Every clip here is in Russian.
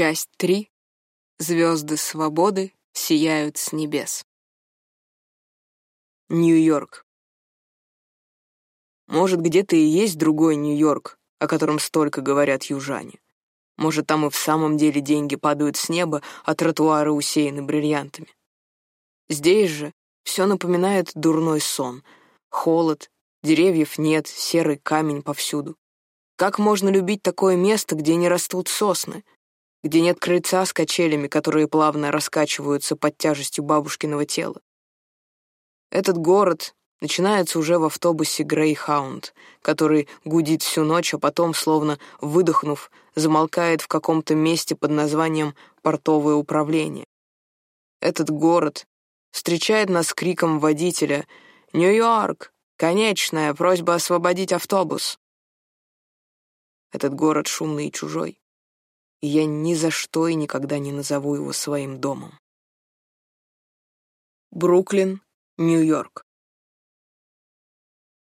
Часть 3. Звезды свободы сияют с небес. Нью-Йорк. Может, где-то и есть другой Нью-Йорк, о котором столько говорят южане. Может, там и в самом деле деньги падают с неба, а тротуары усеяны бриллиантами. Здесь же все напоминает дурной сон. Холод, деревьев нет, серый камень повсюду. Как можно любить такое место, где не растут сосны — где нет крыльца с качелями, которые плавно раскачиваются под тяжестью бабушкиного тела. Этот город начинается уже в автобусе Грейхаунд, который гудит всю ночь, а потом, словно выдохнув, замолкает в каком-то месте под названием «Портовое управление». Этот город встречает нас криком водителя «Нью-Йорк! Конечная! Просьба освободить автобус!» Этот город шумный и чужой и я ни за что и никогда не назову его своим домом. Бруклин, Нью-Йорк.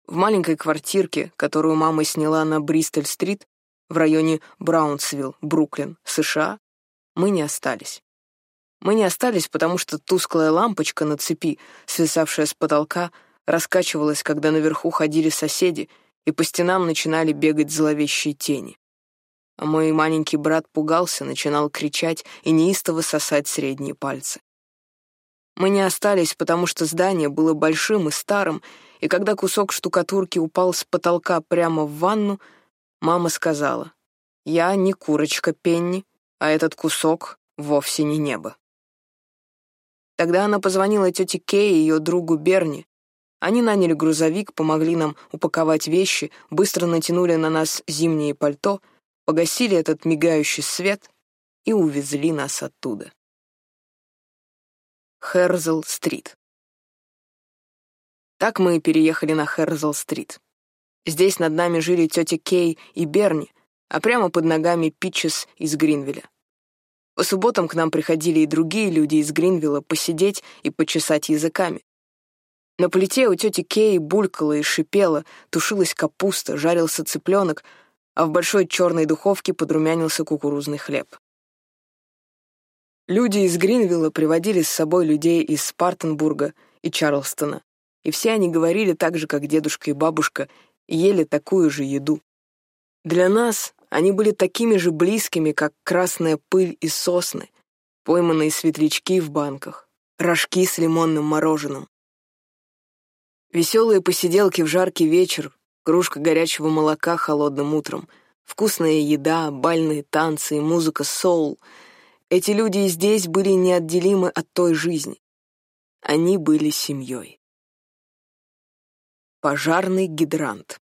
В маленькой квартирке, которую мама сняла на Бристоль-стрит в районе Браунсвилл, Бруклин, США, мы не остались. Мы не остались, потому что тусклая лампочка на цепи, свисавшая с потолка, раскачивалась, когда наверху ходили соседи, и по стенам начинали бегать зловещие тени мой маленький брат пугался, начинал кричать и неистово сосать средние пальцы. Мы не остались, потому что здание было большим и старым, и когда кусок штукатурки упал с потолка прямо в ванну, мама сказала, «Я не курочка Пенни, а этот кусок вовсе не небо». Тогда она позвонила тете Кей и ее другу Берни. Они наняли грузовик, помогли нам упаковать вещи, быстро натянули на нас зимнее пальто — погасили этот мигающий свет и увезли нас оттуда. Херзл-стрит. Так мы и переехали на Херзл-стрит. Здесь над нами жили тетя Кей и Берни, а прямо под ногами Питчес из Гринвилля. По субботам к нам приходили и другие люди из Гринвилла посидеть и почесать языками. На плите у тети Кей булькало и шипело, тушилась капуста, жарился цыпленок, а в большой черной духовке подрумянился кукурузный хлеб. Люди из Гринвилла приводили с собой людей из Спартенбурга и Чарлстона, и все они говорили так же, как дедушка и бабушка, и ели такую же еду. Для нас они были такими же близкими, как красная пыль и сосны, пойманные светлячки в банках, рожки с лимонным мороженым. Веселые посиделки в жаркий вечер, кружка горячего молока холодным утром, вкусная еда, бальные танцы музыка соул. Эти люди здесь были неотделимы от той жизни. Они были семьей. Пожарный гидрант.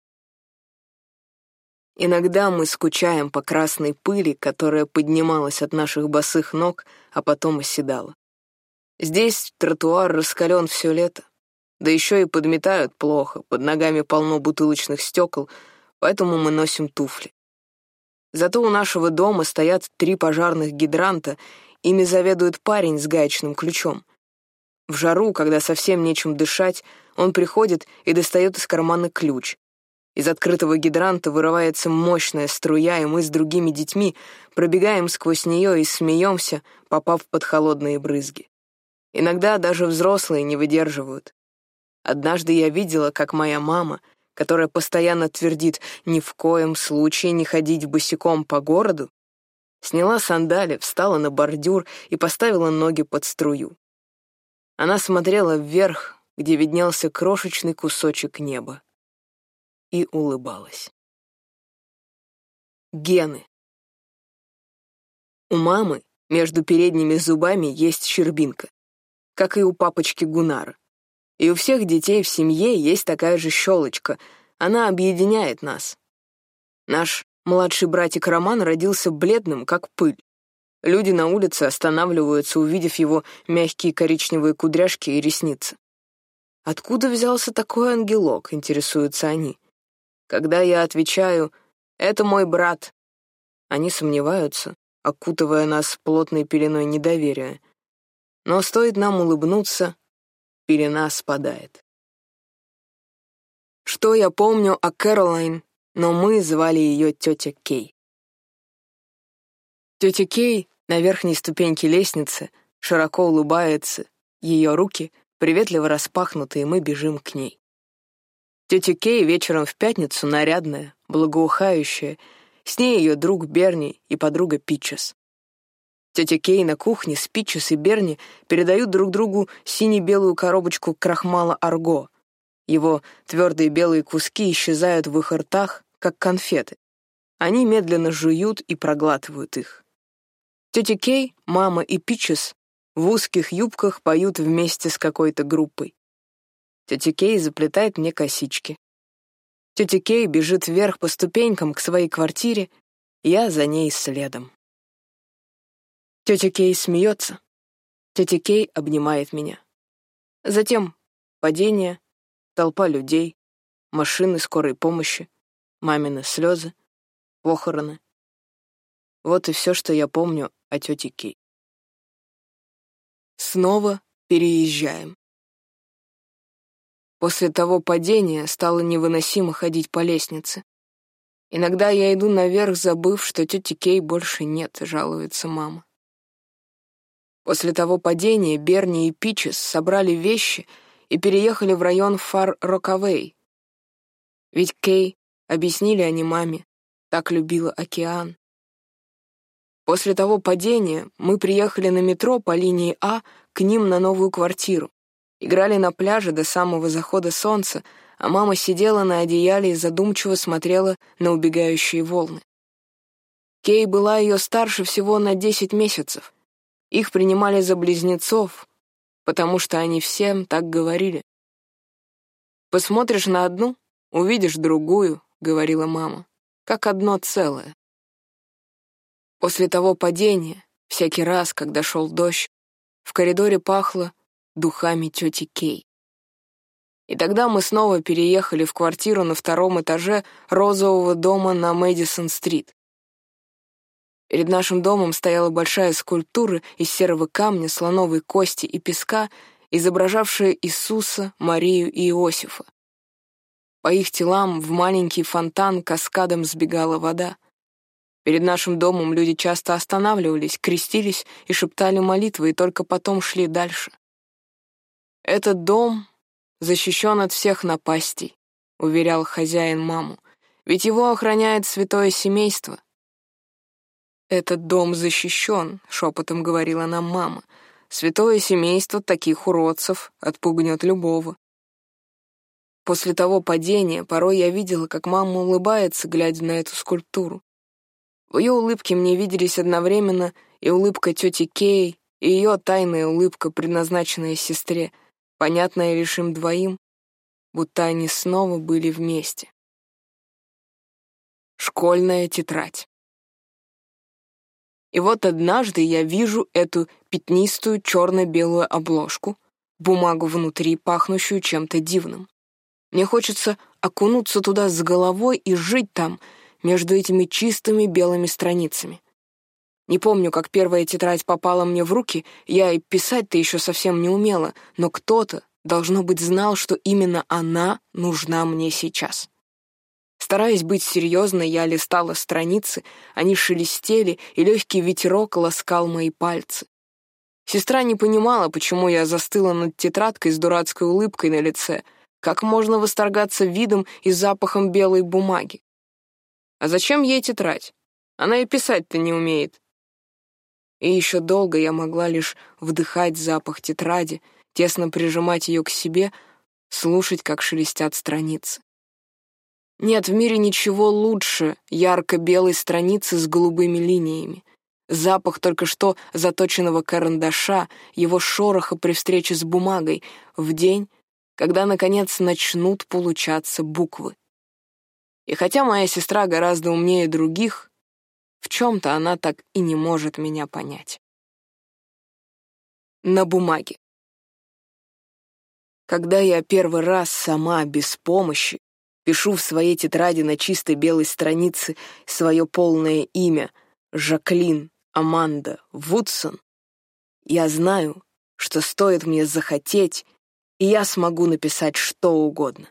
Иногда мы скучаем по красной пыли, которая поднималась от наших босых ног, а потом оседала. Здесь тротуар раскален все лето. Да еще и подметают плохо, под ногами полно бутылочных стекол, поэтому мы носим туфли. Зато у нашего дома стоят три пожарных гидранта, ими заведует парень с гаечным ключом. В жару, когда совсем нечем дышать, он приходит и достает из кармана ключ. Из открытого гидранта вырывается мощная струя, и мы с другими детьми пробегаем сквозь нее и смеемся, попав под холодные брызги. Иногда даже взрослые не выдерживают. Однажды я видела, как моя мама, которая постоянно твердит «ни в коем случае не ходить босиком по городу», сняла сандали, встала на бордюр и поставила ноги под струю. Она смотрела вверх, где виднелся крошечный кусочек неба, и улыбалась. Гены. У мамы между передними зубами есть щербинка, как и у папочки Гунара. И у всех детей в семье есть такая же щелочка. Она объединяет нас. Наш младший братик Роман родился бледным, как пыль. Люди на улице останавливаются, увидев его мягкие коричневые кудряшки и ресницы. Откуда взялся такой ангелок, интересуются они. Когда я отвечаю «это мой брат», они сомневаются, окутывая нас плотной пеленой недоверия. Но стоит нам улыбнуться, пелена спадает. Что я помню о Кэролайн, но мы звали ее тетя Кей. Тетя Кей На верхней ступеньке лестницы широко улыбается, ее руки приветливо распахнуты, и мы бежим к ней. Тетя Кей вечером в пятницу нарядная, благоухающая, с ней ее друг Берни и подруга Питчес. Тетя Кей на кухне с Питчес и Берни передают друг другу сине-белую коробочку крахмала арго. Его твердые белые куски исчезают в их ртах, как конфеты. Они медленно жуют и проглатывают их. Тетя Кей, мама и Питчес в узких юбках поют вместе с какой-то группой. Тетя Кей заплетает мне косички. Тетя Кей бежит вверх по ступенькам к своей квартире, я за ней следом. Тетя Кей смеется. Тетя Кей обнимает меня. Затем падение, толпа людей, машины скорой помощи, мамины слезы, похороны. Вот и все, что я помню о тете Кей. Снова переезжаем. После того падения стало невыносимо ходить по лестнице. Иногда я иду наверх, забыв, что тети Кей больше нет, жалуется мама. После того падения Берни и Пичес собрали вещи и переехали в район Фар-Рокавей. Ведь Кей, объяснили они маме, так любила океан. После того падения мы приехали на метро по линии А к ним на новую квартиру. Играли на пляже до самого захода солнца, а мама сидела на одеяле и задумчиво смотрела на убегающие волны. Кей была ее старше всего на десять месяцев. Их принимали за близнецов, потому что они всем так говорили. «Посмотришь на одну, увидишь другую», — говорила мама, — «как одно целое». После того падения, всякий раз, когда шел дождь, в коридоре пахло духами тети Кей. И тогда мы снова переехали в квартиру на втором этаже розового дома на Мэдисон-стрит. Перед нашим домом стояла большая скульптура из серого камня, слоновой кости и песка, изображавшая Иисуса, Марию и Иосифа. По их телам в маленький фонтан каскадом сбегала вода. Перед нашим домом люди часто останавливались, крестились и шептали молитвы, и только потом шли дальше. «Этот дом защищен от всех напастей», — уверял хозяин маму, «ведь его охраняет святое семейство». «Этот дом защищен», — шепотом говорила нам мама. «Святое семейство таких уродцев отпугнет любого». После того падения порой я видела, как мама улыбается, глядя на эту скульптуру. В ее улыбке мне виделись одновременно и улыбка тети Кей, и ее тайная улыбка, предназначенная сестре — понятное лишь им двоим, будто они снова были вместе. Школьная тетрадь. И вот однажды я вижу эту пятнистую черно-белую обложку, бумагу внутри, пахнущую чем-то дивным. Мне хочется окунуться туда с головой и жить там, между этими чистыми белыми страницами. Не помню, как первая тетрадь попала мне в руки, я и писать-то еще совсем не умела, но кто-то, должно быть, знал, что именно она нужна мне сейчас. Стараясь быть серьезной, я листала страницы, они шелестели, и легкий ветерок ласкал мои пальцы. Сестра не понимала, почему я застыла над тетрадкой с дурацкой улыбкой на лице, как можно восторгаться видом и запахом белой бумаги. А зачем ей тетрадь? Она и писать-то не умеет. И еще долго я могла лишь вдыхать запах тетради, тесно прижимать ее к себе, слушать, как шелестят страницы. Нет в мире ничего лучше ярко-белой страницы с голубыми линиями. Запах только что заточенного карандаша, его шороха при встрече с бумагой в день, когда, наконец, начнут получаться буквы. И хотя моя сестра гораздо умнее других, в чем-то она так и не может меня понять. На бумаге. Когда я первый раз сама, без помощи, пишу в своей тетради на чистой белой странице свое полное имя Жаклин Аманда Вудсон, я знаю, что стоит мне захотеть, и я смогу написать что угодно.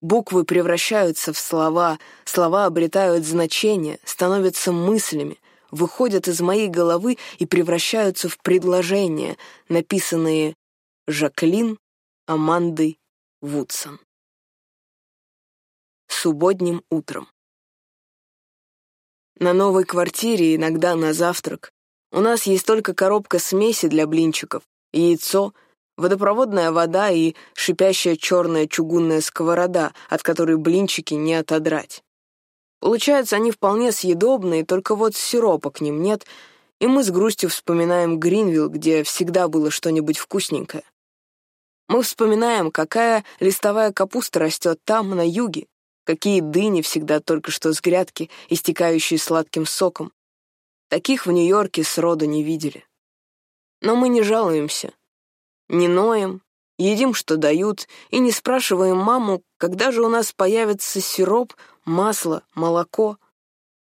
Буквы превращаются в слова, слова обретают значение, становятся мыслями, выходят из моей головы и превращаются в предложения, написанные Жаклин Амандой Вудсон. Субботним утром. На новой квартире, иногда на завтрак, у нас есть только коробка смеси для блинчиков, яйцо, водопроводная вода и шипящая черная чугунная сковорода, от которой блинчики не отодрать. Получается, они вполне съедобные, только вот сиропа к ним нет, и мы с грустью вспоминаем Гринвилл, где всегда было что-нибудь вкусненькое. Мы вспоминаем, какая листовая капуста растет там, на юге, какие дыни всегда только что с грядки, истекающие сладким соком. Таких в Нью-Йорке сроду не видели. Но мы не жалуемся, не ноем, едим, что дают, и не спрашиваем маму, когда же у нас появится сироп, масло, молоко.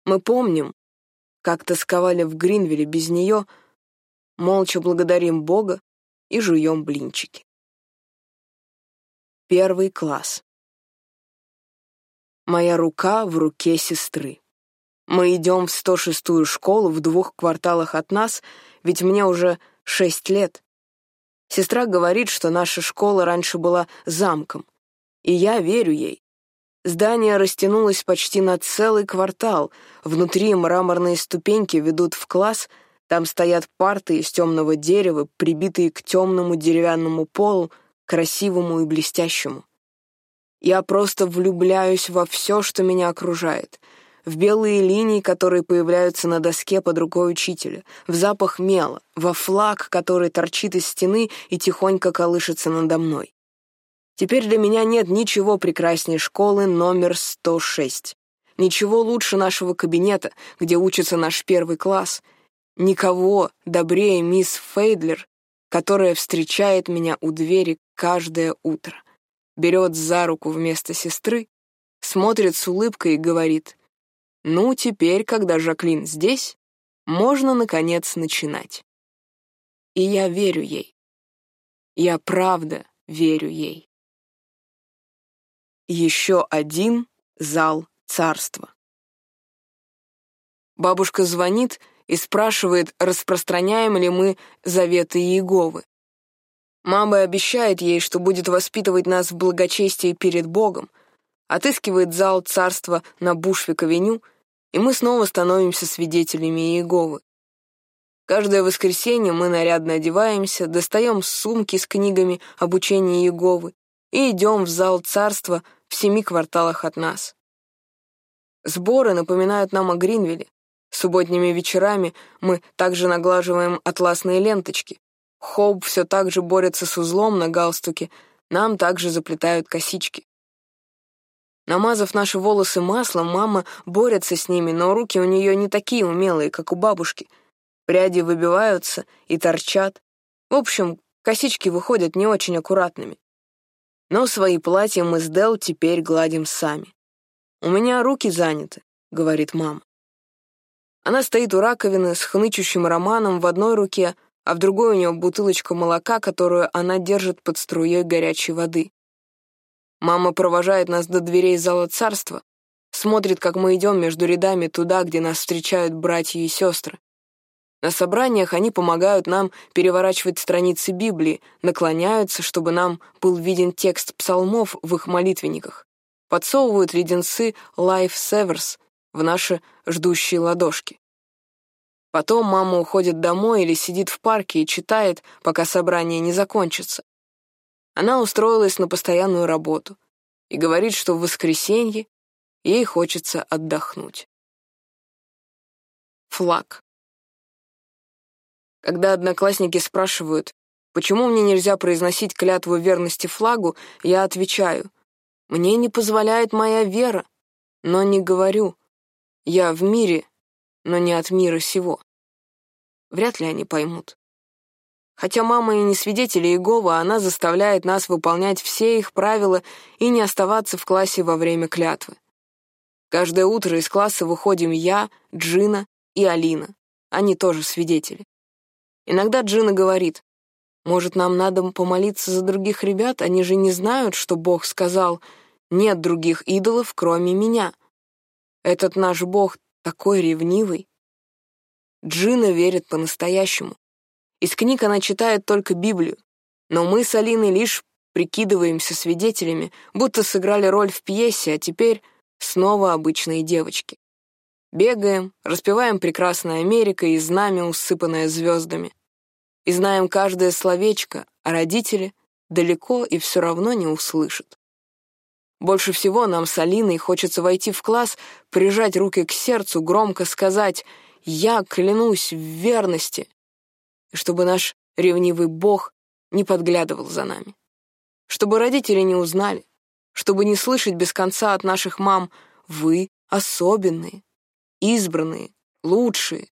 Мы помним, как тосковали в Гринвилле без нее, молча благодарим Бога и жуем блинчики. Первый класс. Моя рука в руке сестры. Мы идем в 106-ю школу в двух кварталах от нас, ведь мне уже шесть лет. Сестра говорит, что наша школа раньше была замком. И я верю ей. Здание растянулось почти на целый квартал. Внутри мраморные ступеньки ведут в класс, там стоят парты из темного дерева, прибитые к темному деревянному полу, красивому и блестящему. Я просто влюбляюсь во все, что меня окружает — в белые линии, которые появляются на доске под рукой учителя, в запах мела, во флаг, который торчит из стены и тихонько колышется надо мной. Теперь для меня нет ничего прекраснее школы номер 106. Ничего лучше нашего кабинета, где учится наш первый класс. Никого добрее мисс Фейдлер, которая встречает меня у двери каждое утро. Берет за руку вместо сестры, смотрит с улыбкой и говорит ну, теперь, когда Жаклин здесь, можно, наконец, начинать. И я верю ей. Я правда верю ей. Еще один зал царства. Бабушка звонит и спрашивает, распространяем ли мы заветы Иеговы. Мама обещает ей, что будет воспитывать нас в благочестии перед Богом, отыскивает зал царства на Бушвик-авеню и мы снова становимся свидетелями Иеговы. Каждое воскресенье мы нарядно одеваемся, достаем сумки с книгами обучения Иеговы и идем в зал царства в семи кварталах от нас. Сборы напоминают нам о Гринвилле. Субботними вечерами мы также наглаживаем атласные ленточки. Хоб все так же борется с узлом на галстуке, нам также заплетают косички. Намазав наши волосы маслом, мама борется с ними, но руки у нее не такие умелые, как у бабушки. Пряди выбиваются и торчат. В общем, косички выходят не очень аккуратными. Но свои платья мы с Дел теперь гладим сами. «У меня руки заняты», — говорит мама. Она стоит у раковины с хнычущим романом в одной руке, а в другой у нее бутылочка молока, которую она держит под струей горячей воды. Мама провожает нас до дверей зала царства, смотрит, как мы идем между рядами туда, где нас встречают братья и сестры. На собраниях они помогают нам переворачивать страницы Библии, наклоняются, чтобы нам был виден текст псалмов в их молитвенниках, подсовывают леденцы Life Severs в наши ждущие ладошки. Потом мама уходит домой или сидит в парке и читает, пока собрание не закончится. Она устроилась на постоянную работу и говорит, что в воскресенье ей хочется отдохнуть. Флаг. Когда одноклассники спрашивают, почему мне нельзя произносить клятву верности флагу, я отвечаю, мне не позволяет моя вера, но не говорю, я в мире, но не от мира сего. Вряд ли они поймут. Хотя мама и не свидетели Иеговы, она заставляет нас выполнять все их правила и не оставаться в классе во время клятвы. Каждое утро из класса выходим я, Джина и Алина. Они тоже свидетели. Иногда Джина говорит, «Может, нам надо помолиться за других ребят? Они же не знают, что Бог сказал, нет других идолов, кроме меня. Этот наш Бог такой ревнивый». Джина верит по-настоящему. Из книг она читает только Библию, но мы с Алиной лишь прикидываемся свидетелями, будто сыграли роль в пьесе, а теперь снова обычные девочки. Бегаем, распеваем «Прекрасная Америка» и знамя, усыпанное звездами. И знаем каждое словечко, а родители далеко и все равно не услышат. Больше всего нам с Алиной хочется войти в класс, прижать руки к сердцу, громко сказать «Я клянусь в верности», чтобы наш ревнивый бог не подглядывал за нами. Чтобы родители не узнали, чтобы не слышать без конца от наших мам «Вы особенные, избранные, лучшие».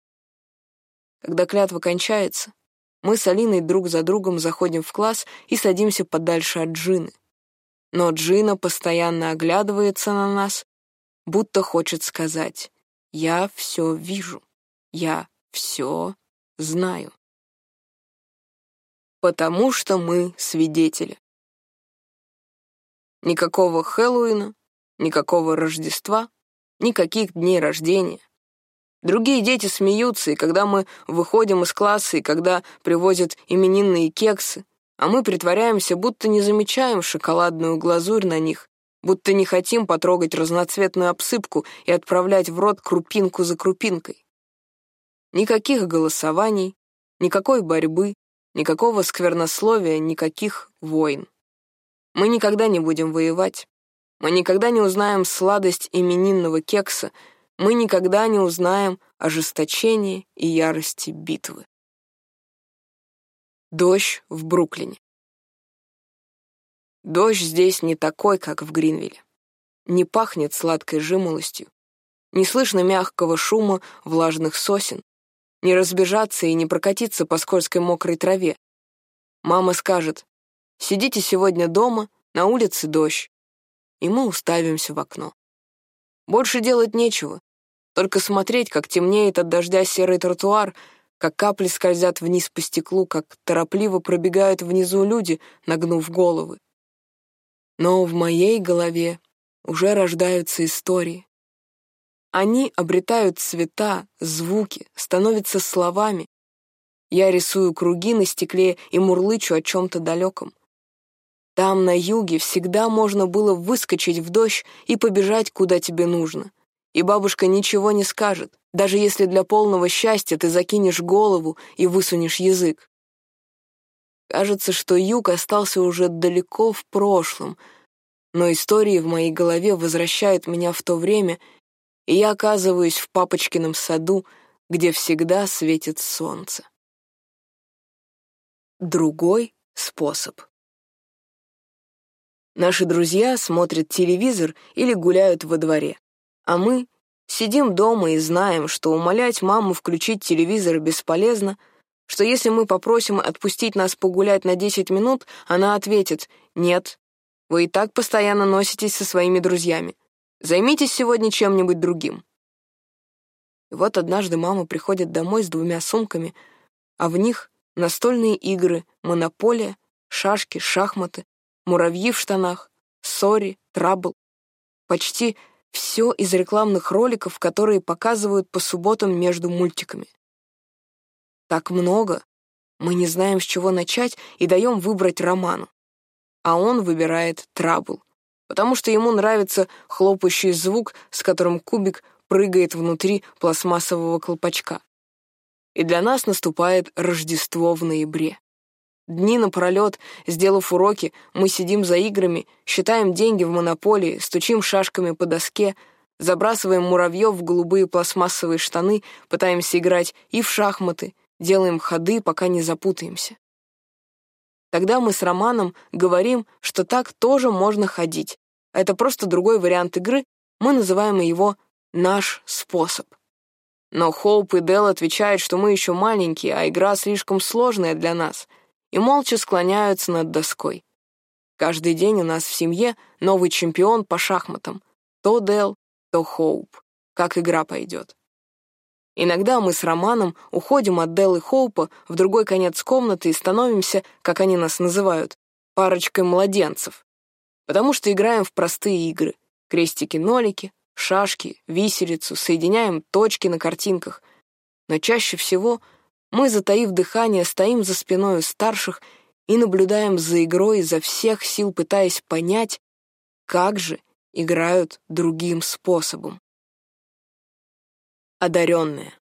Когда клятва кончается, мы с Алиной друг за другом заходим в класс и садимся подальше от Джины. Но Джина постоянно оглядывается на нас, будто хочет сказать «Я все вижу, я все знаю». Потому что мы свидетели. Никакого Хэллоуина, никакого Рождества, никаких дней рождения. Другие дети смеются, и когда мы выходим из класса, и когда привозят именинные кексы, а мы притворяемся, будто не замечаем шоколадную глазурь на них, будто не хотим потрогать разноцветную обсыпку и отправлять в рот крупинку за крупинкой. Никаких голосований, никакой борьбы, никакого сквернословия, никаких войн. Мы никогда не будем воевать. Мы никогда не узнаем сладость именинного кекса, мы никогда не узнаем ожесточение и ярости битвы. Дождь в Бруклине. Дождь здесь не такой, как в Гринвилле. Не пахнет сладкой жимолостью. Не слышно мягкого шума влажных сосен. Не разбежаться и не прокатиться по скользкой мокрой траве. Мама скажет, сидите сегодня дома, на улице дождь. И мы уставимся в окно. Больше делать нечего. Только смотреть, как темнеет от дождя серый тротуар, как капли скользят вниз по стеклу, как торопливо пробегают внизу люди, нагнув головы. Но в моей голове уже рождаются истории. Они обретают цвета, звуки, становятся словами. Я рисую круги на стекле и мурлычу о чем-то далеком. Там, на юге, всегда можно было выскочить в дождь и побежать, куда тебе нужно и бабушка ничего не скажет, даже если для полного счастья ты закинешь голову и высунешь язык. Кажется, что юг остался уже далеко в прошлом, но истории в моей голове возвращают меня в то время, и я оказываюсь в папочкином саду, где всегда светит солнце. Другой способ. Наши друзья смотрят телевизор или гуляют во дворе. А мы сидим дома и знаем, что умолять маму включить телевизор бесполезно, что если мы попросим отпустить нас погулять на 10 минут, она ответит «Нет, вы и так постоянно носитесь со своими друзьями. Займитесь сегодня чем-нибудь другим». И вот однажды мама приходит домой с двумя сумками, а в них настольные игры, монополия, шашки, шахматы, муравьи в штанах, сори, трабл. Почти все из рекламных роликов, которые показывают по субботам между мультиками. Так много. Мы не знаем, с чего начать, и даем выбрать роману. А он выбирает трабл, потому что ему нравится хлопающий звук, с которым кубик прыгает внутри пластмассового колпачка. И для нас наступает Рождество в ноябре. Дни напролет, сделав уроки, мы сидим за играми, считаем деньги в монополии, стучим шашками по доске, забрасываем муравьев в голубые пластмассовые штаны, пытаемся играть и в шахматы, делаем ходы, пока не запутаемся. Тогда мы с Романом говорим, что так тоже можно ходить. Это просто другой вариант игры, мы называем его «наш способ». Но Хоуп и Дел отвечают, что мы еще маленькие, а игра слишком сложная для нас — и молча склоняются над доской. Каждый день у нас в семье новый чемпион по шахматам. То Дел, то Хоуп. Как игра пойдет. Иногда мы с Романом уходим от Дел и Хоупа в другой конец комнаты и становимся, как они нас называют, парочкой младенцев. Потому что играем в простые игры. Крестики-нолики, шашки, виселицу, соединяем точки на картинках. Но чаще всего мы, затаив дыхание, стоим за спиной у старших и наблюдаем за игрой изо всех сил, пытаясь понять, как же играют другим способом. Одаренная.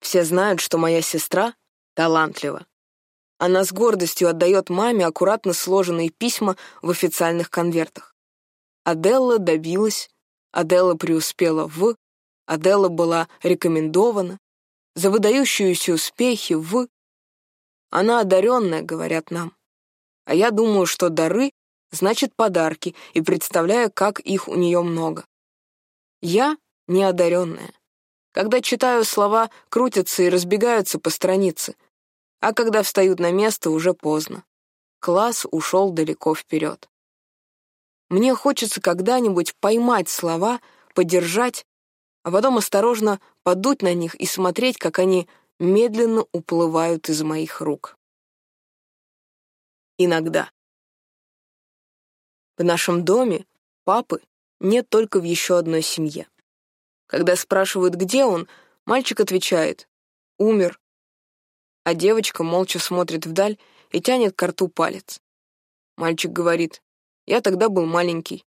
Все знают, что моя сестра талантлива. Она с гордостью отдает маме аккуратно сложенные письма в официальных конвертах. Аделла добилась, Аделла преуспела в, Аделла была рекомендована, за выдающиеся успехи в... Она одаренная, говорят нам. А я думаю, что дары значит подарки, и представляю, как их у нее много. Я неодаренная. Когда читаю слова, крутятся и разбегаются по странице, а когда встают на место, уже поздно. Класс ушел далеко вперед. Мне хочется когда-нибудь поймать слова, подержать, а потом осторожно подуть на них и смотреть, как они медленно уплывают из моих рук. Иногда. В нашем доме папы нет только в еще одной семье. Когда спрашивают, где он, мальчик отвечает «умер», а девочка молча смотрит вдаль и тянет к рту палец. Мальчик говорит «я тогда был маленький»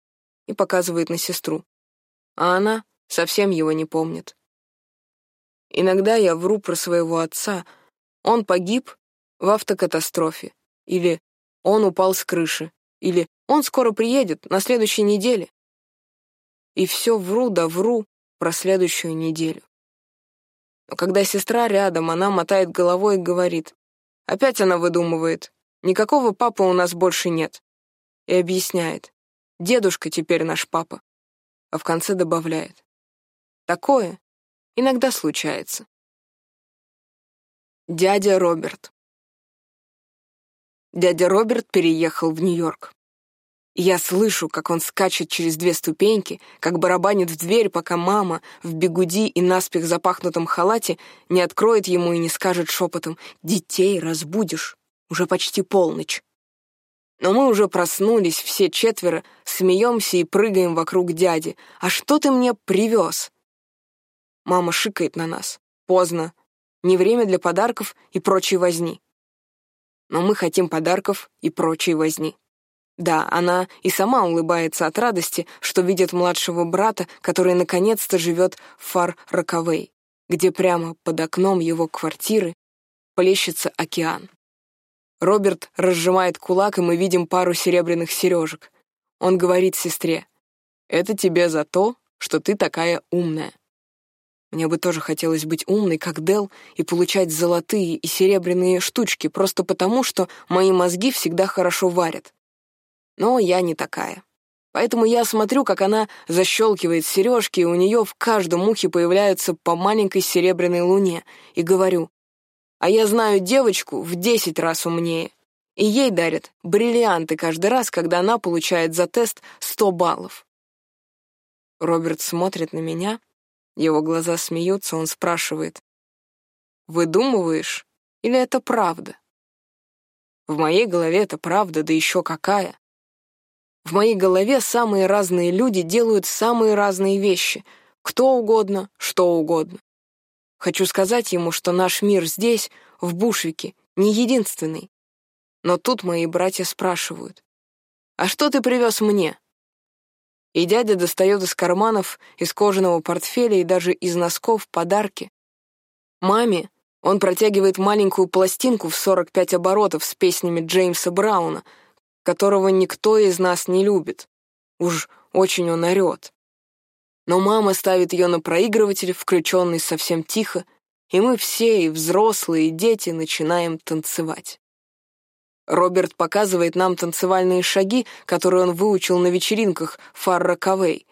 и показывает на сестру, а она совсем его не помнит. Иногда я вру про своего отца, он погиб в автокатастрофе, или он упал с крыши, или он скоро приедет, на следующей неделе. И все вру да вру про следующую неделю. Но когда сестра рядом, она мотает головой и говорит. Опять она выдумывает. Никакого папы у нас больше нет. И объясняет. Дедушка теперь наш папа. А в конце добавляет. Такое иногда случается. Дядя Роберт. Дядя Роберт переехал в Нью-Йорк. Я слышу, как он скачет через две ступеньки, как барабанит в дверь, пока мама в бегуди и наспех запахнутом халате не откроет ему и не скажет шепотом «Детей разбудишь, уже почти полночь». Но мы уже проснулись, все четверо, смеемся и прыгаем вокруг дяди. «А что ты мне привез?» Мама шикает на нас. Поздно. Не время для подарков и прочей возни. Но мы хотим подарков и прочей возни. Да, она и сама улыбается от радости, что видит младшего брата, который наконец-то живет в Фар-Роковей, где прямо под окном его квартиры плещется океан. Роберт разжимает кулак, и мы видим пару серебряных сережек. Он говорит сестре, «Это тебе за то, что ты такая умная». Мне бы тоже хотелось быть умной, как Дел, и получать золотые и серебряные штучки, просто потому, что мои мозги всегда хорошо варят. Но я не такая. Поэтому я смотрю, как она защелкивает сережки, и у нее в каждом ухе появляются по маленькой серебряной луне, и говорю, а я знаю девочку в десять раз умнее, и ей дарят бриллианты каждый раз, когда она получает за тест сто баллов. Роберт смотрит на меня, его глаза смеются, он спрашивает, «Выдумываешь или это правда?» В моей голове это правда, да еще какая. В моей голове самые разные люди делают самые разные вещи. Кто угодно, что угодно. Хочу сказать ему, что наш мир здесь, в Бушвике, не единственный. Но тут мои братья спрашивают. «А что ты привез мне?» И дядя достает из карманов, из кожаного портфеля и даже из носков подарки. Маме он протягивает маленькую пластинку в 45 оборотов с песнями Джеймса Брауна — которого никто из нас не любит. Уж очень он орет. Но мама ставит ее на проигрыватель, включенный совсем тихо, и мы все, и взрослые, и дети, начинаем танцевать. Роберт показывает нам танцевальные шаги, которые он выучил на вечеринках Фарра Кавей.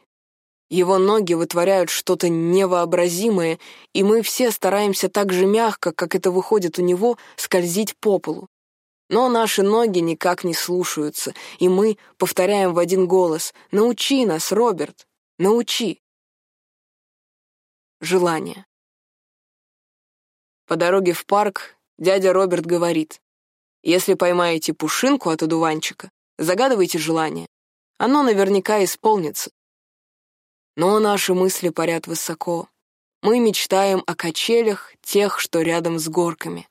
Его ноги вытворяют что-то невообразимое, и мы все стараемся так же мягко, как это выходит у него, скользить по полу. Но наши ноги никак не слушаются, и мы повторяем в один голос «Научи нас, Роберт, научи!» Желание. По дороге в парк дядя Роберт говорит, «Если поймаете пушинку от одуванчика, загадывайте желание. Оно наверняка исполнится». Но наши мысли парят высоко. Мы мечтаем о качелях, тех, что рядом с горками.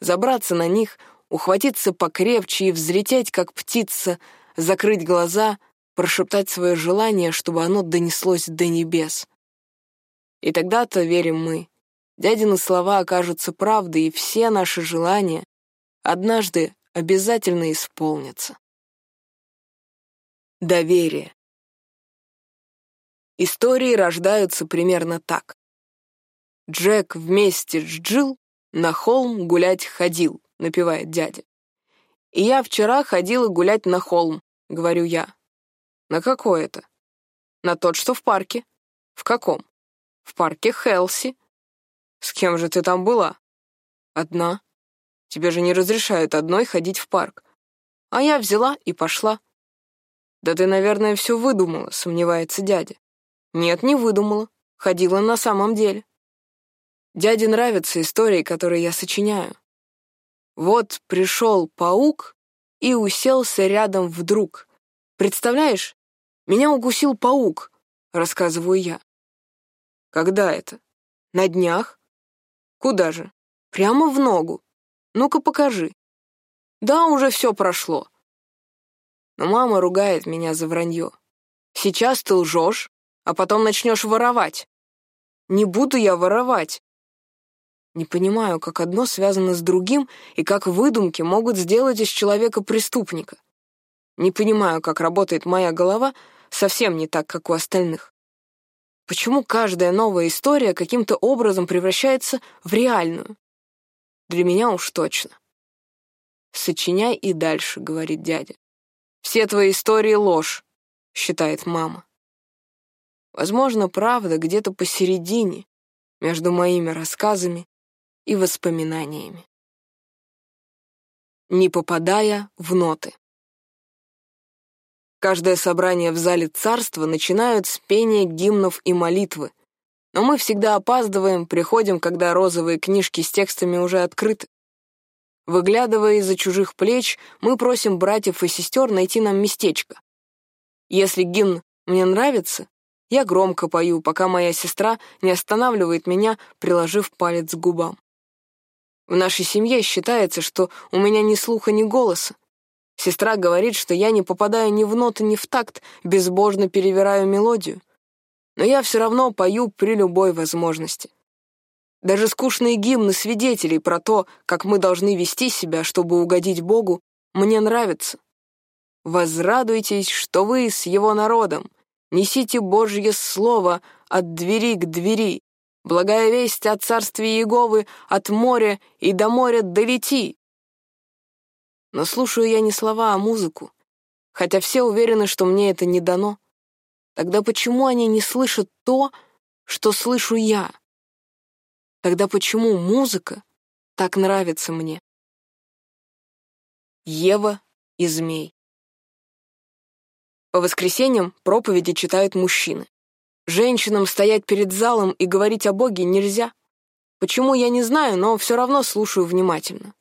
Забраться на них, ухватиться покрепче и взлететь, как птица, закрыть глаза, прошептать свое желание, чтобы оно донеслось до небес. И тогда-то, верим мы, дядины слова окажутся правдой, и все наши желания однажды обязательно исполнятся. Доверие. Истории рождаются примерно так. Джек вместе с Джилл на холм гулять ходил, напевает дядя. И я вчера ходила гулять на холм, говорю я. На какой это? На тот, что в парке. В каком? В парке Хелси. С кем же ты там была? Одна. Тебе же не разрешают одной ходить в парк. А я взяла и пошла. Да ты, наверное, все выдумала, сомневается дядя. Нет, не выдумала. Ходила на самом деле. Дяде нравятся истории, которые я сочиняю. Вот пришел паук и уселся рядом вдруг. Представляешь, меня укусил паук, рассказываю я. Когда это? На днях? Куда же? Прямо в ногу. Ну-ка покажи. Да, уже все прошло. Но мама ругает меня за вранье. Сейчас ты лжешь, а потом начнешь воровать. Не буду я воровать. Не понимаю, как одно связано с другим и как выдумки могут сделать из человека преступника. Не понимаю, как работает моя голова, совсем не так, как у остальных. Почему каждая новая история каким-то образом превращается в реальную? Для меня уж точно. «Сочиняй и дальше», — говорит дядя. «Все твои истории — ложь», — считает мама. Возможно, правда где-то посередине, между моими рассказами и воспоминаниями. Не попадая в ноты. Каждое собрание в зале царства начинают с пения гимнов и молитвы, но мы всегда опаздываем, приходим, когда розовые книжки с текстами уже открыты. Выглядывая из-за чужих плеч, мы просим братьев и сестер найти нам местечко. Если гимн мне нравится, я громко пою, пока моя сестра не останавливает меня, приложив палец к губам. В нашей семье считается, что у меня ни слуха, ни голоса. Сестра говорит, что я не попадаю ни в ноты, ни в такт, безбожно перевираю мелодию. Но я все равно пою при любой возможности. Даже скучные гимны свидетелей про то, как мы должны вести себя, чтобы угодить Богу, мне нравятся. Возрадуйтесь, что вы с его народом, Несите Божье слово от двери к двери. Благая весть о царстве Иеговы от моря и до моря долети. Но слушаю я не слова, а музыку, хотя все уверены, что мне это не дано. Тогда почему они не слышат то, что слышу я? Тогда почему музыка так нравится мне? Ева и змей. По воскресеньям проповеди читают мужчины. Женщинам стоять перед залом и говорить о Боге нельзя. Почему, я не знаю, но все равно слушаю внимательно.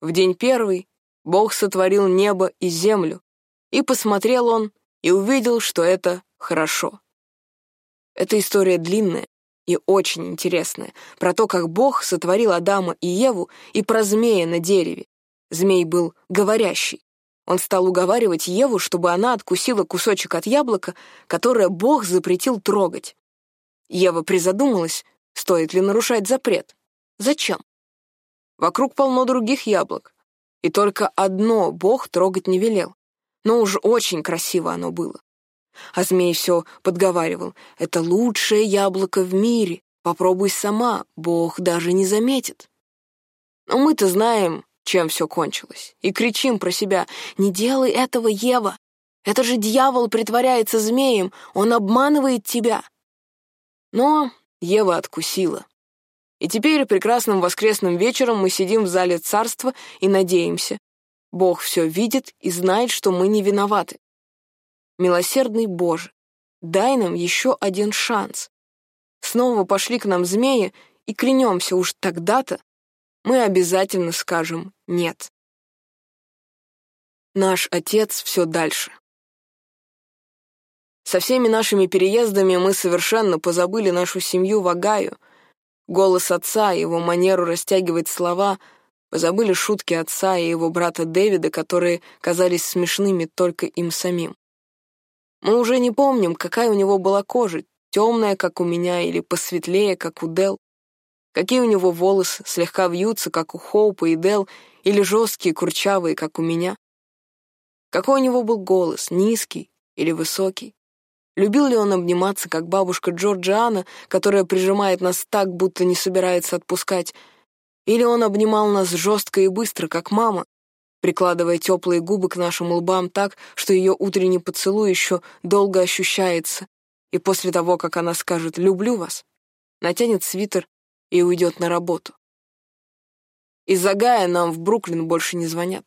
В день первый Бог сотворил небо и землю, и посмотрел он, и увидел, что это хорошо. Эта история длинная и очень интересная, про то, как Бог сотворил Адама и Еву, и про змея на дереве. Змей был говорящий. Он стал уговаривать Еву, чтобы она откусила кусочек от яблока, которое Бог запретил трогать. Ева призадумалась, стоит ли нарушать запрет. Зачем? Вокруг полно других яблок, и только одно Бог трогать не велел. Но уж очень красиво оно было. А змей все подговаривал. «Это лучшее яблоко в мире. Попробуй сама, Бог даже не заметит». Но мы-то знаем, чем все кончилось, и кричим про себя «Не делай этого, Ева! Это же дьявол притворяется змеем, он обманывает тебя!» Но Ева откусила. И теперь прекрасным воскресным вечером мы сидим в зале царства и надеемся. Бог все видит и знает, что мы не виноваты. Милосердный Боже, дай нам еще один шанс. Снова пошли к нам змеи и клянемся уж тогда-то, мы обязательно скажем «нет». Наш отец все дальше. Со всеми нашими переездами мы совершенно позабыли нашу семью в Огайо. Голос отца, его манеру растягивать слова, позабыли шутки отца и его брата Дэвида, которые казались смешными только им самим. Мы уже не помним, какая у него была кожа, темная, как у меня, или посветлее, как у Дел. Какие у него волосы, слегка вьются, как у Хоупа и Дел, или жесткие, курчавые, как у меня. Какой у него был голос, низкий или высокий. Любил ли он обниматься, как бабушка Джорджиана, которая прижимает нас так, будто не собирается отпускать, или он обнимал нас жестко и быстро, как мама, прикладывая теплые губы к нашим лбам так, что ее утренний поцелуй еще долго ощущается, и после того, как она скажет «люблю вас», натянет свитер и уйдет на работу. Из-за Гая нам в Бруклин больше не звонят.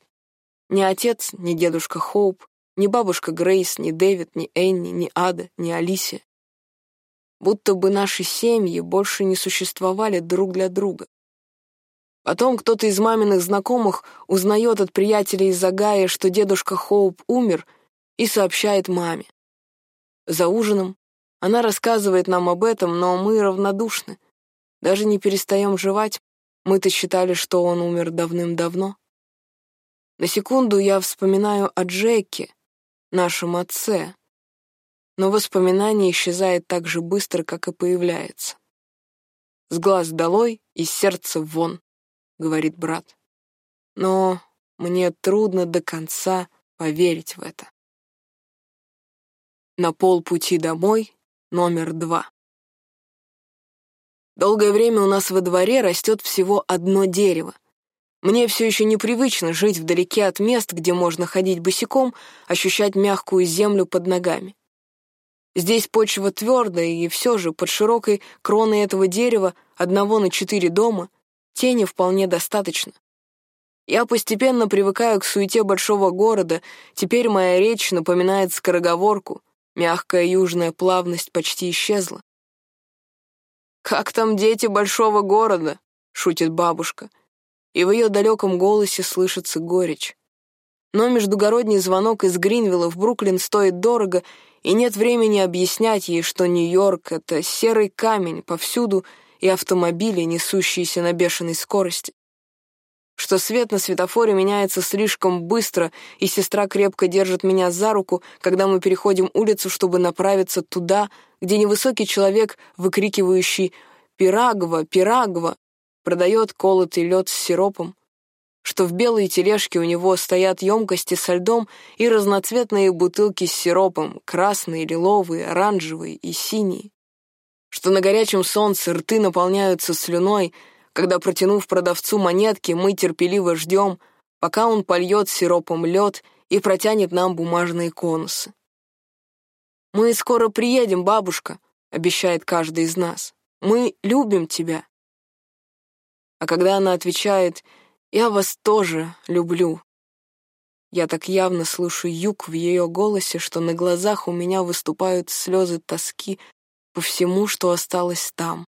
Ни отец, ни дедушка Хоуп, ни бабушка Грейс, ни Дэвид, ни Энни, ни Ада, ни Алисия. Будто бы наши семьи больше не существовали друг для друга. Потом кто-то из маминых знакомых узнает от приятелей из Агая, что дедушка Хоуп умер, и сообщает маме. За ужином она рассказывает нам об этом, но мы равнодушны. Даже не перестаем жевать, мы-то считали, что он умер давным-давно. На секунду я вспоминаю о Джеке, нашем отце. Но воспоминание исчезает так же быстро, как и появляется. «С глаз долой, из сердца вон», — говорит брат. Но мне трудно до конца поверить в это. На полпути домой номер два. Долгое время у нас во дворе растет всего одно дерево — мне все еще непривычно жить вдалеке от мест, где можно ходить босиком, ощущать мягкую землю под ногами. Здесь почва твердая, и все же под широкой кроной этого дерева, одного на четыре дома, тени вполне достаточно. Я постепенно привыкаю к суете большого города, теперь моя речь напоминает скороговорку, мягкая южная плавность почти исчезла. «Как там дети большого города?» — шутит бабушка и в ее далеком голосе слышится горечь. Но междугородний звонок из Гринвилла в Бруклин стоит дорого, и нет времени объяснять ей, что Нью-Йорк — это серый камень повсюду и автомобили, несущиеся на бешеной скорости. Что свет на светофоре меняется слишком быстро, и сестра крепко держит меня за руку, когда мы переходим улицу, чтобы направиться туда, где невысокий человек, выкрикивающий «Пирагва! Пирагва!» продает колотый лед с сиропом, что в белой тележке у него стоят емкости со льдом и разноцветные бутылки с сиропом, красные, лиловые, оранжевые и синие, что на горячем солнце рты наполняются слюной, когда, протянув продавцу монетки, мы терпеливо ждем, пока он польет сиропом лед и протянет нам бумажные конусы. «Мы скоро приедем, бабушка», — обещает каждый из нас. «Мы любим тебя». А когда она отвечает «Я вас тоже люблю», я так явно слышу юг в ее голосе, что на глазах у меня выступают слезы тоски по всему, что осталось там,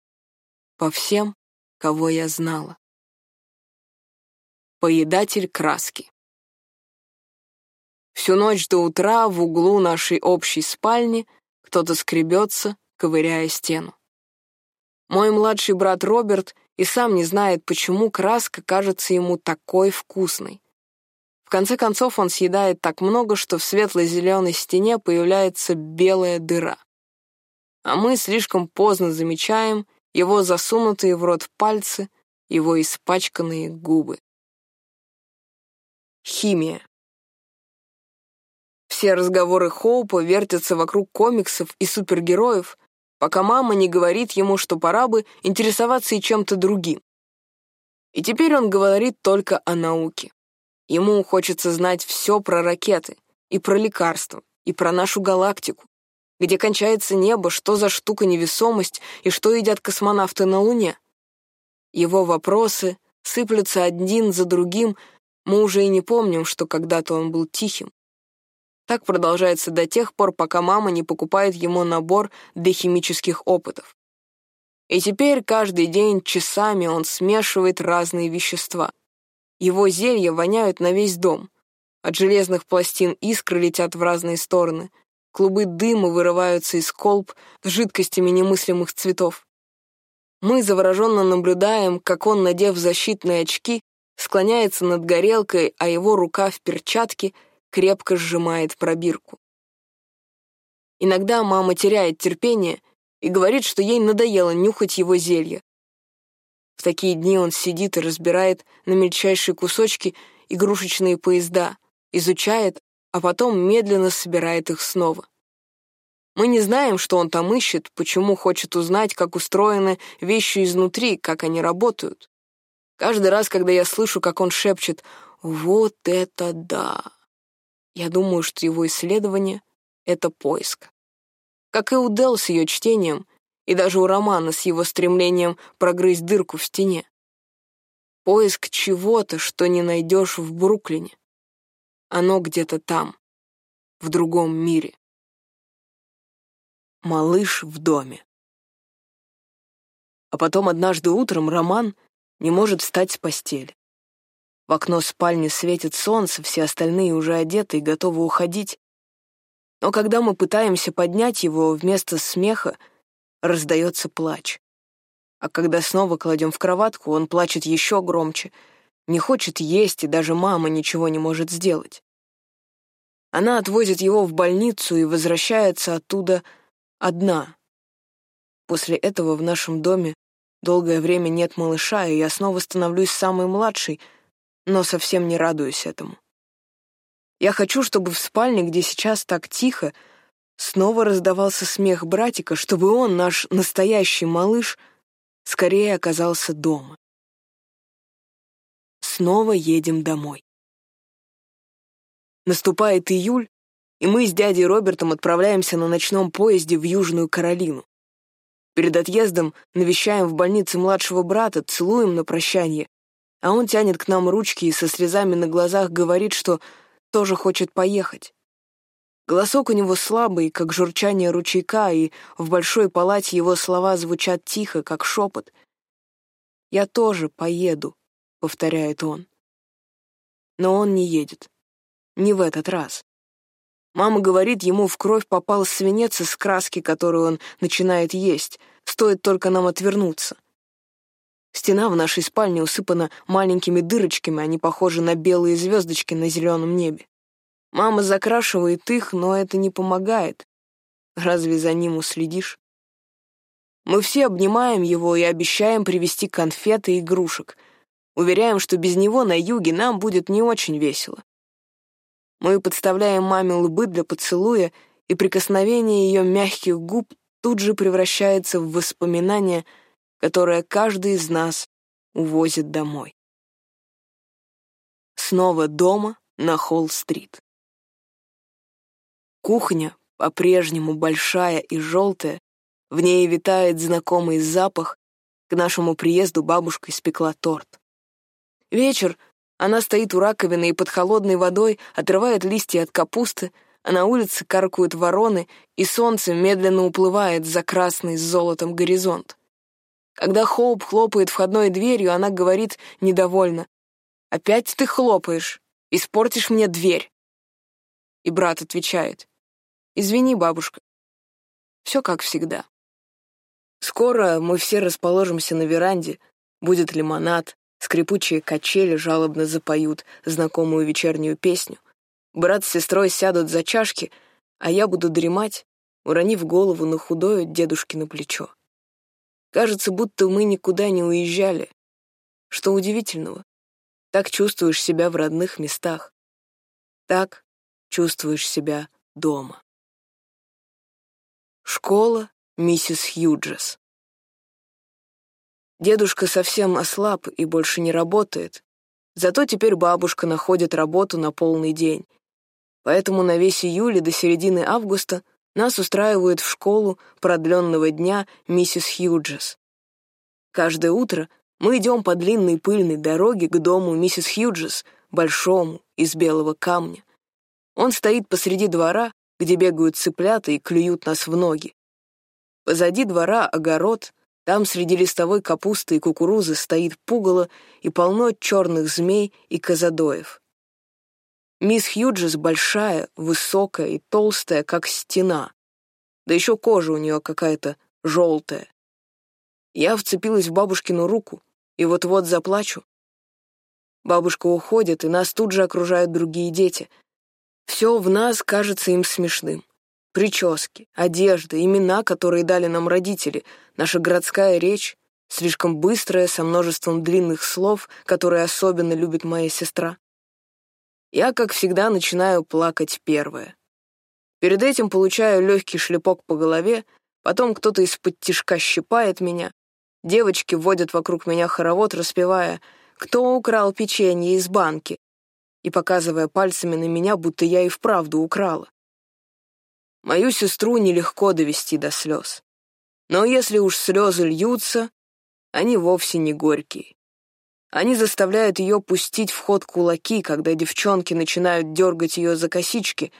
по всем, кого я знала. Поедатель краски Всю ночь до утра в углу нашей общей спальни кто-то скребется, ковыряя стену. Мой младший брат Роберт и сам не знает, почему краска кажется ему такой вкусной. В конце концов он съедает так много, что в светло-зеленой стене появляется белая дыра. А мы слишком поздно замечаем его засунутые в рот пальцы, его испачканные губы. Химия. Все разговоры Хоупа вертятся вокруг комиксов и супергероев, пока мама не говорит ему, что пора бы интересоваться и чем-то другим. И теперь он говорит только о науке. Ему хочется знать все про ракеты, и про лекарства, и про нашу галактику, где кончается небо, что за штука невесомость и что едят космонавты на Луне. Его вопросы сыплются один за другим, мы уже и не помним, что когда-то он был тихим. Так продолжается до тех пор, пока мама не покупает ему набор для химических опытов. И теперь каждый день часами он смешивает разные вещества. Его зелья воняют на весь дом. От железных пластин искры летят в разные стороны. Клубы дыма вырываются из колб с жидкостями немыслимых цветов. Мы завороженно наблюдаем, как он, надев защитные очки, склоняется над горелкой, а его рука в перчатке крепко сжимает пробирку. Иногда мама теряет терпение и говорит, что ей надоело нюхать его зелье. В такие дни он сидит и разбирает на мельчайшие кусочки игрушечные поезда, изучает, а потом медленно собирает их снова. Мы не знаем, что он там ищет, почему хочет узнать, как устроены вещи изнутри, как они работают. Каждый раз, когда я слышу, как он шепчет «Вот это да!», я думаю, что его исследование — это поиск. Как и у Дел с ее чтением, и даже у Романа с его стремлением прогрызть дырку в стене. Поиск чего-то, что не найдешь в Бруклине. Оно где-то там, в другом мире. Малыш в доме. А потом однажды утром Роман не может встать с постели. В окно спальни светит солнце, все остальные уже одеты и готовы уходить. Но когда мы пытаемся поднять его, вместо смеха раздается плач. А когда снова кладем в кроватку, он плачет еще громче, не хочет есть, и даже мама ничего не может сделать. Она отвозит его в больницу и возвращается оттуда одна. После этого в нашем доме долгое время нет малыша, и я снова становлюсь самой младшей, но совсем не радуюсь этому. Я хочу, чтобы в спальне, где сейчас так тихо, снова раздавался смех братика, чтобы он, наш настоящий малыш, скорее оказался дома. Снова едем домой. Наступает июль, и мы с дядей Робертом отправляемся на ночном поезде в Южную Каролину. Перед отъездом навещаем в больнице младшего брата, целуем на прощание, а он тянет к нам ручки и со слезами на глазах говорит, что тоже хочет поехать. Голосок у него слабый, как журчание ручейка, и в большой палате его слова звучат тихо, как шепот. «Я тоже поеду», — повторяет он. Но он не едет. Не в этот раз. Мама говорит, ему в кровь попал свинец из краски, которую он начинает есть. Стоит только нам отвернуться. Стена в нашей спальне усыпана маленькими дырочками, они похожи на белые звездочки на зеленом небе. Мама закрашивает их, но это не помогает. Разве за ним уследишь? Мы все обнимаем его и обещаем привезти конфеты и игрушек. Уверяем, что без него на юге нам будет не очень весело. Мы подставляем маме лбы для поцелуя, и прикосновение ее мягких губ тут же превращается в воспоминание, которое каждый из нас увозит домой. Снова дома на Холл-стрит. Кухня по-прежнему большая и желтая, в ней витает знакомый запах, к нашему приезду бабушка испекла торт. Вечер она стоит у раковины и под холодной водой отрывает листья от капусты, а на улице каркают вороны, и солнце медленно уплывает за красный с золотом горизонт. Когда Хоуп хлопает входной дверью, она говорит недовольно. «Опять ты хлопаешь? Испортишь мне дверь!» И брат отвечает. «Извини, бабушка. Все как всегда. Скоро мы все расположимся на веранде, будет лимонад, Скрипучие качели жалобно запоют знакомую вечернюю песню. Брат с сестрой сядут за чашки, а я буду дремать, уронив голову на худое дедушкино плечо. Кажется, будто мы никуда не уезжали. Что удивительного? Так чувствуешь себя в родных местах. Так чувствуешь себя дома. Школа миссис Хьюджес. Дедушка совсем ослаб и больше не работает. Зато теперь бабушка находит работу на полный день. Поэтому на весь июль до середины августа нас устраивают в школу продленного дня миссис Хьюджес. Каждое утро мы идем по длинной пыльной дороге к дому миссис Хьюджес, большому, из белого камня. Он стоит посреди двора, где бегают цыплята и клюют нас в ноги. Позади двора огород — там среди листовой капусты и кукурузы стоит пугало и полно черных змей и казадоев. Мисс Хьюджес большая, высокая и толстая, как стена. Да еще кожа у нее какая-то желтая. Я вцепилась в бабушкину руку и вот-вот заплачу. Бабушка уходит, и нас тут же окружают другие дети. Все в нас кажется им смешным. Прически, одежда, имена, которые дали нам родители, наша городская речь, слишком быстрая, со множеством длинных слов, которые особенно любит моя сестра. Я, как всегда, начинаю плакать первая. Перед этим получаю легкий шлепок по голове, потом кто-то из-под тишка щипает меня, девочки вводят вокруг меня хоровод, распевая «Кто украл печенье из банки?» и показывая пальцами на меня, будто я и вправду украла. Мою сестру нелегко довести до слез. Но если уж слезы льются, они вовсе не горькие. Они заставляют ее пустить в ход кулаки, когда девчонки начинают дергать ее за косички,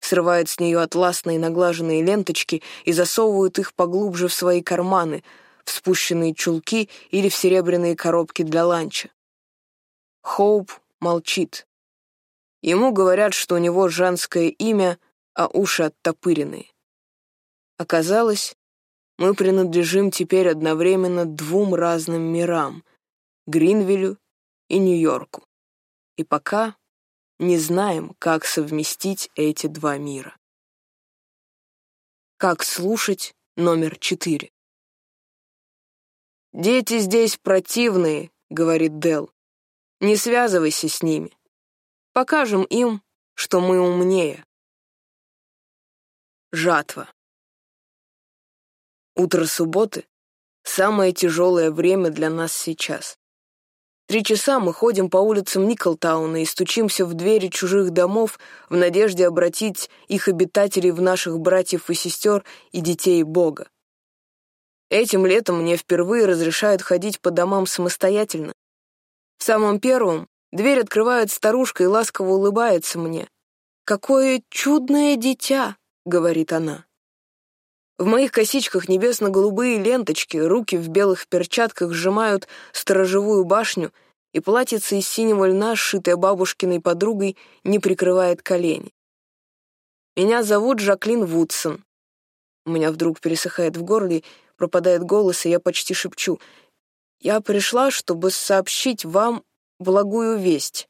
срывают с нее атласные наглаженные ленточки и засовывают их поглубже в свои карманы, в спущенные чулки или в серебряные коробки для ланча. Хоуп молчит. Ему говорят, что у него женское имя — а уши оттопыренные. Оказалось, мы принадлежим теперь одновременно двум разным мирам — Гринвиллю и Нью-Йорку. И пока не знаем, как совместить эти два мира. Как слушать номер четыре. «Дети здесь противные», — говорит Дел. «Не связывайся с ними. Покажем им, что мы умнее». Жатва. Утро субботы — самое тяжелое время для нас сейчас. Три часа мы ходим по улицам Николтауна и стучимся в двери чужих домов в надежде обратить их обитателей в наших братьев и сестер и детей Бога. Этим летом мне впервые разрешают ходить по домам самостоятельно. В самом первом дверь открывает старушка и ласково улыбается мне. «Какое чудное дитя!» — говорит она. В моих косичках небесно-голубые ленточки, руки в белых перчатках сжимают сторожевую башню, и платьице из синего льна, сшитое бабушкиной подругой, не прикрывает колени. Меня зовут Жаклин Вудсон. У меня вдруг пересыхает в горле, пропадает голос, и я почти шепчу. Я пришла, чтобы сообщить вам благую весть.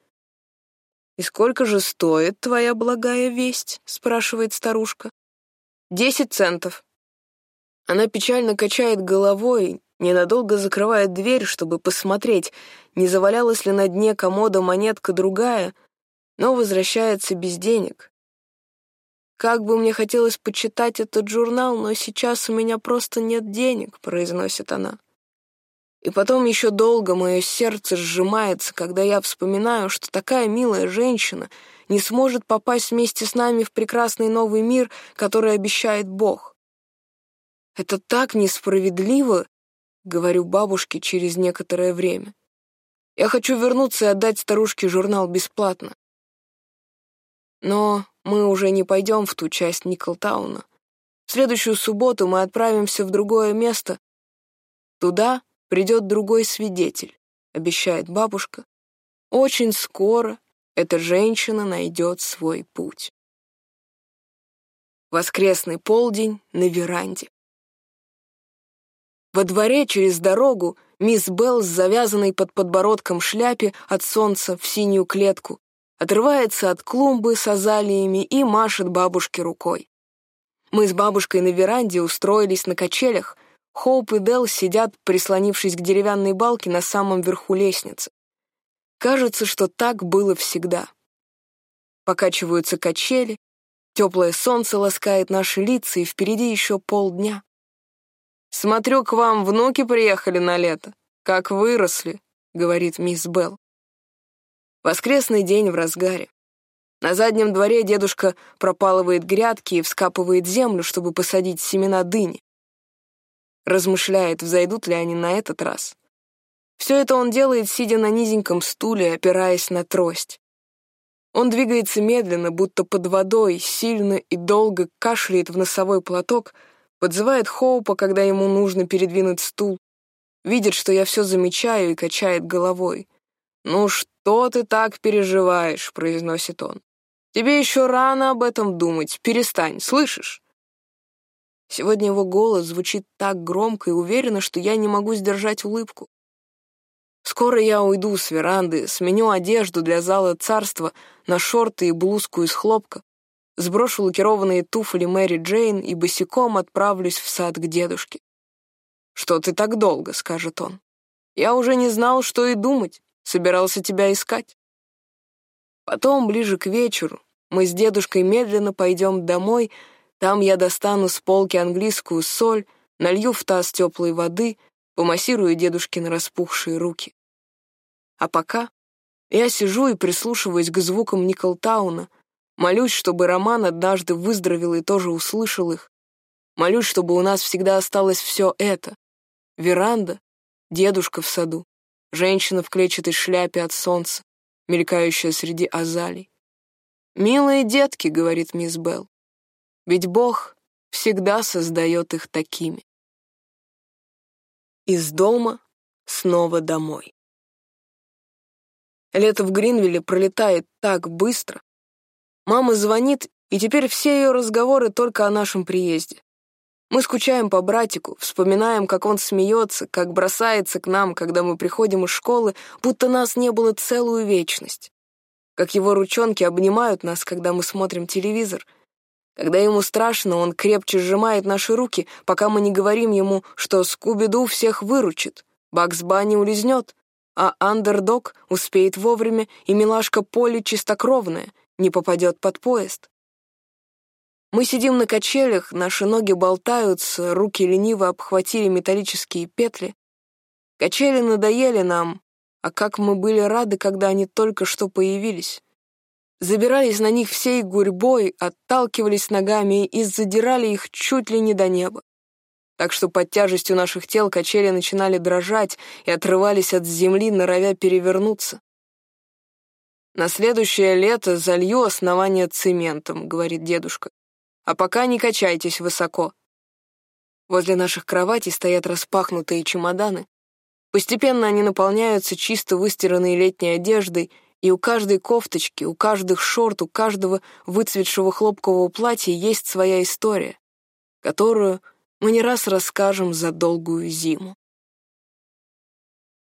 «И сколько же стоит твоя благая весть?» — спрашивает старушка. «Десять центов». Она печально качает головой, ненадолго закрывает дверь, чтобы посмотреть, не завалялась ли на дне комода монетка другая, но возвращается без денег. «Как бы мне хотелось почитать этот журнал, но сейчас у меня просто нет денег», — произносит она. И потом еще долго мое сердце сжимается, когда я вспоминаю, что такая милая женщина не сможет попасть вместе с нами в прекрасный новый мир, который обещает Бог. «Это так несправедливо», — говорю бабушке через некоторое время. «Я хочу вернуться и отдать старушке журнал бесплатно». Но мы уже не пойдем в ту часть Николтауна. В следующую субботу мы отправимся в другое место, туда, придет другой свидетель, обещает бабушка. Очень скоро эта женщина найдет свой путь. Воскресный полдень на веранде. Во дворе через дорогу мисс Белл с завязанной под подбородком шляпе от солнца в синюю клетку отрывается от клумбы с азалиями и машет бабушке рукой. Мы с бабушкой на веранде устроились на качелях, Хоуп и Дел сидят, прислонившись к деревянной балке на самом верху лестницы. Кажется, что так было всегда. Покачиваются качели, теплое солнце ласкает наши лица, и впереди еще полдня. «Смотрю, к вам внуки приехали на лето. Как выросли», — говорит мисс Белл. Воскресный день в разгаре. На заднем дворе дедушка пропалывает грядки и вскапывает землю, чтобы посадить семена дыни размышляет, взойдут ли они на этот раз. Все это он делает, сидя на низеньком стуле, опираясь на трость. Он двигается медленно, будто под водой, сильно и долго кашляет в носовой платок, подзывает Хоупа, когда ему нужно передвинуть стул, видит, что я все замечаю и качает головой. «Ну что ты так переживаешь?» — произносит он. Тебе еще рано об этом думать. Перестань, слышишь?» Сегодня его голос звучит так громко и уверенно, что я не могу сдержать улыбку. Скоро я уйду с веранды, сменю одежду для зала царства на шорты и блузку из хлопка, сброшу лакированные туфли Мэри Джейн и босиком отправлюсь в сад к дедушке. «Что ты так долго?» — скажет он. «Я уже не знал, что и думать, собирался тебя искать». Потом, ближе к вечеру, мы с дедушкой медленно пойдем домой, там я достану с полки английскую соль, налью в таз теплой воды, помассирую дедушкины распухшие руки. А пока я сижу и прислушиваюсь к звукам Николтауна, молюсь, чтобы Роман однажды выздоровел и тоже услышал их. Молюсь, чтобы у нас всегда осталось все это. Веранда, дедушка в саду, женщина в клетчатой шляпе от солнца, мелькающая среди азалий. «Милые детки», — говорит мисс Белл, — «ведь Бог всегда создает их такими». Из дома снова домой. Лето в Гринвилле пролетает так быстро. Мама звонит, и теперь все ее разговоры только о нашем приезде. Мы скучаем по братику, вспоминаем, как он смеется, как бросается к нам, когда мы приходим из школы, будто нас не было целую вечность. Как его ручонки обнимают нас, когда мы смотрим телевизор. Когда ему страшно, он крепче сжимает наши руки, пока мы не говорим ему, что Скуби-Ду всех выручит, Бакс Банни улизнет, а андердог успеет вовремя, и милашка Поли чистокровная, не попадет под поезд. Мы сидим на качелях, наши ноги болтаются, руки лениво обхватили металлические петли. Качели надоели нам, а как мы были рады, когда они только что появились. Забирались на них всей гурьбой, отталкивались ногами и задирали их чуть ли не до неба так что под тяжестью наших тел качели начинали дрожать и отрывались от земли, норовя перевернуться. «На следующее лето залью основание цементом», — говорит дедушка. «А пока не качайтесь высоко». Возле наших кроватей стоят распахнутые чемоданы. Постепенно они наполняются чисто выстиранной летней одеждой, и у каждой кофточки, у каждых шорт, у каждого выцветшего хлопкового платья есть своя история, которую мы не раз расскажем за долгую зиму.